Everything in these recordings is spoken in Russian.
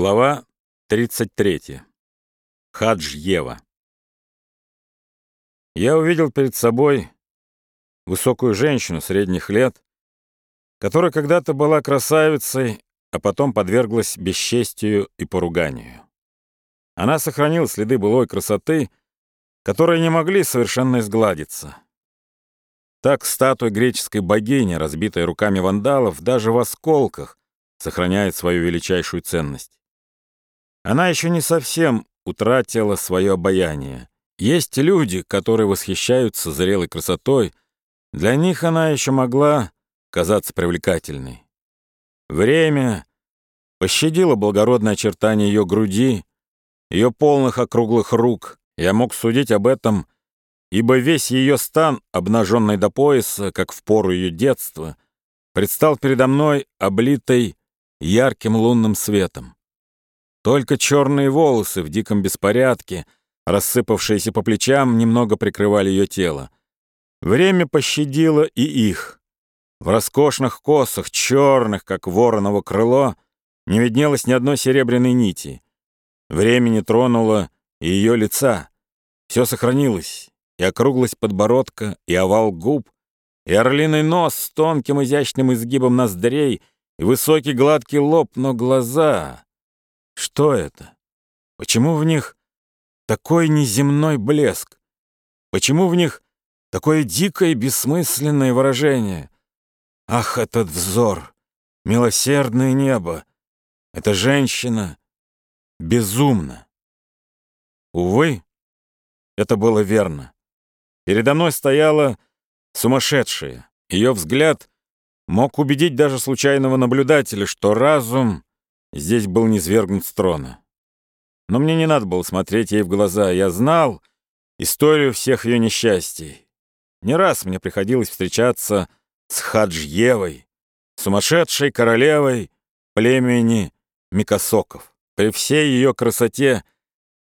Глава 33. Хадж Ева. Я увидел перед собой высокую женщину средних лет, которая когда-то была красавицей, а потом подверглась бесчестию и поруганию. Она сохранила следы былой красоты, которые не могли совершенно изгладиться. Так статуя греческой богини, разбитая руками вандалов, даже в осколках, сохраняет свою величайшую ценность. Она еще не совсем утратила свое обаяние. Есть люди, которые восхищаются зрелой красотой. Для них она еще могла казаться привлекательной. Время пощадило благородное очертание ее груди, ее полных округлых рук. Я мог судить об этом, ибо весь ее стан, обнаженный до пояса, как в пору ее детства, предстал передо мной облитой ярким лунным светом. Только черные волосы в диком беспорядке, рассыпавшиеся по плечам, немного прикрывали ее тело. Время пощадило и их. В роскошных косах, черных, как вороново крыло, не виднелось ни одной серебряной нити. Время не тронуло и ее лица. Все сохранилось, и округлость подбородка, и овал губ, и орлиный нос с тонким изящным изгибом ноздрей, и высокий гладкий лоб, но глаза... Что это? Почему в них такой неземной блеск? Почему в них такое дикое бессмысленное выражение? Ах, этот взор! Милосердное небо! Эта женщина безумна. Увы, это было верно. Передо мной стояла сумасшедшая. Ее взгляд мог убедить даже случайного наблюдателя, что разум здесь был низвергнут с трона. Но мне не надо было смотреть ей в глаза. Я знал историю всех ее несчастий. Не раз мне приходилось встречаться с Хаджьевой, сумасшедшей королевой племени Микосоков. При всей ее красоте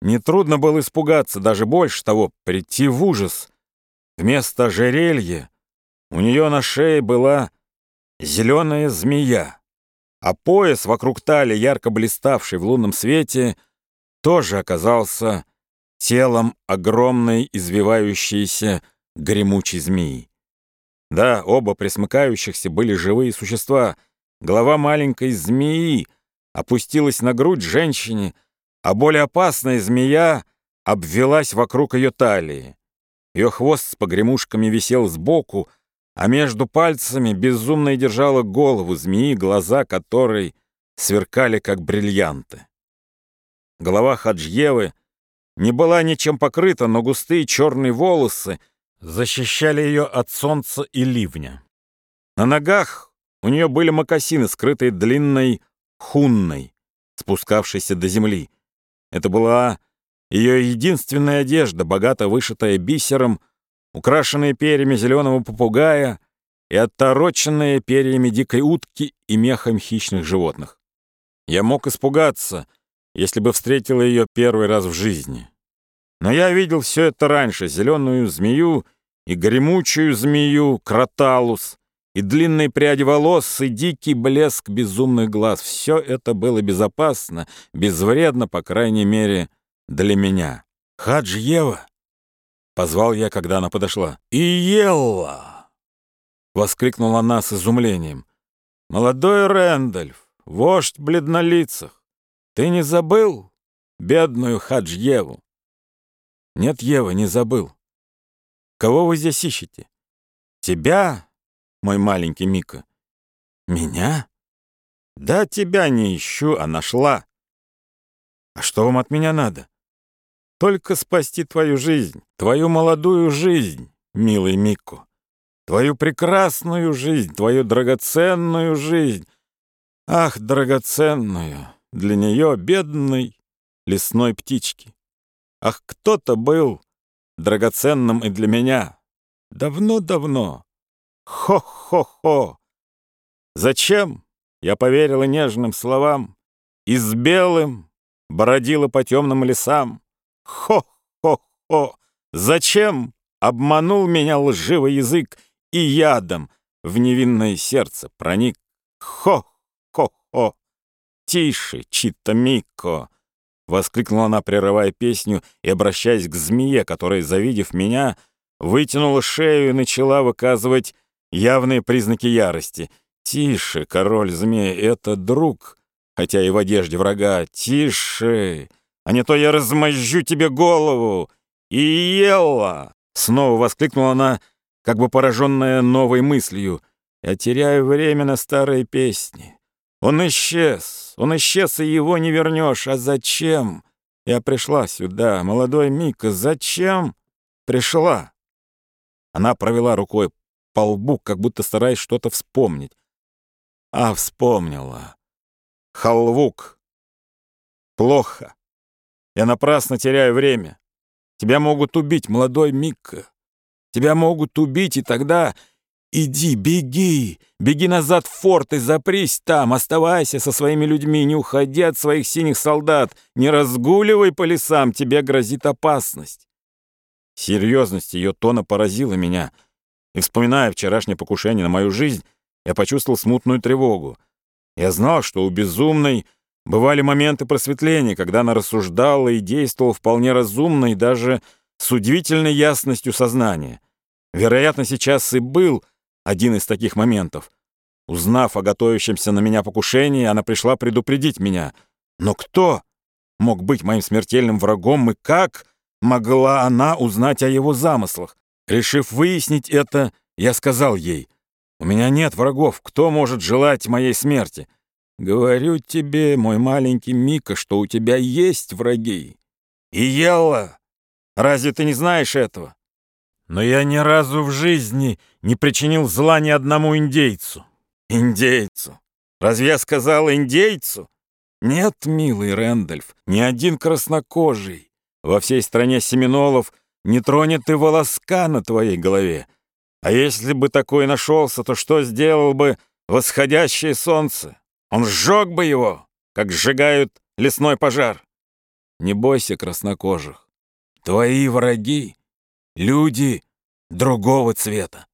нетрудно было испугаться, даже больше того, прийти в ужас. Вместо ожерелья у нее на шее была зеленая змея а пояс вокруг талии, ярко блиставший в лунном свете, тоже оказался телом огромной извивающейся гремучей змеи. Да, оба присмыкающихся были живые существа. Голова маленькой змеи опустилась на грудь женщине, а более опасная змея обвелась вокруг ее талии. Ее хвост с погремушками висел сбоку, а между пальцами безумно держала голову змеи, глаза которой сверкали, как бриллианты. Голова Хаджьевы не была ничем покрыта, но густые черные волосы защищали ее от солнца и ливня. На ногах у нее были мокасины, скрытые длинной хунной, спускавшейся до земли. Это была ее единственная одежда, богато вышитая бисером, украшенные перьями зеленого попугая и оттороченные перьями дикой утки и мехом хищных животных. Я мог испугаться, если бы встретил ее первый раз в жизни. Но я видел все это раньше, зеленую змею и гремучую змею, кроталус, и длинные пряди волос, и дикий блеск безумных глаз. Все это было безопасно, безвредно, по крайней мере, для меня. «Хадж Ева!» Позвал я, когда она подошла. «Иелла!» Воскликнула она с изумлением. «Молодой Рэндальф, вождь бледнолицах, ты не забыл бедную Хаджьеву?» «Нет, Ева, не забыл. Кого вы здесь ищете? Тебя, мой маленький Мика?» «Меня?» «Да тебя не ищу, а нашла». «А что вам от меня надо?» Только спасти твою жизнь, твою молодую жизнь, милый Микко, твою прекрасную жизнь, твою драгоценную жизнь. Ах, драгоценную, для нее бедной лесной птички. Ах, кто-то был драгоценным и для меня. Давно-давно. Хо-хо-хо. Зачем? Я поверила нежным словам и с белым бродила по темным лесам. Хо-хо-хо! Зачем обманул меня лживый язык и ядом в невинное сердце проник? Хо-хо-хо! тише, Чита Микко!» Воскликнула она, прерывая песню и обращаясь к змее, которая, завидев меня, вытянула шею и начала выказывать явные признаки ярости. «Тише, король змей, это друг, хотя и в одежде врага. Тише, а не то я размозжу тебе голову!» «И ела!» — снова воскликнула она, как бы пораженная новой мыслью. «Я теряю время на старые песни. Он исчез, он исчез, и его не вернешь. А зачем? Я пришла сюда, молодой Мика, зачем пришла?» Она провела рукой по лбу, как будто стараясь что-то вспомнить. А, вспомнила. Халвук. Плохо. Я напрасно теряю время. Тебя могут убить, молодой Микка. Тебя могут убить, и тогда... Иди, беги, беги назад в форт и запрись там, оставайся со своими людьми, не уходи от своих синих солдат, не разгуливай по лесам, тебе грозит опасность. Серьезность ее тона поразила меня, и, вспоминая вчерашнее покушение на мою жизнь, я почувствовал смутную тревогу. Я знал, что у безумной бывали моменты просветления, когда она рассуждала и действовала вполне разумно и даже с удивительной ясностью сознания. Вероятно, сейчас и был один из таких моментов. Узнав о готовящемся на меня покушении, она пришла предупредить меня. Но кто мог быть моим смертельным врагом и как могла она узнать о его замыслах? Решив выяснить это, я сказал ей, «У меня нет врагов, кто может желать моей смерти?» «Говорю тебе, мой маленький Мика, что у тебя есть враги. И Елла, разве ты не знаешь этого?» Но я ни разу в жизни не причинил зла ни одному индейцу. Индейцу? Разве я сказал индейцу? Нет, милый Рэндольф, ни один краснокожий во всей стране семинолов не тронет и волоска на твоей голове. А если бы такой нашелся, то что сделал бы восходящее солнце? Он сжег бы его, как сжигают лесной пожар. Не бойся краснокожих. Твои враги — люди другого цвета.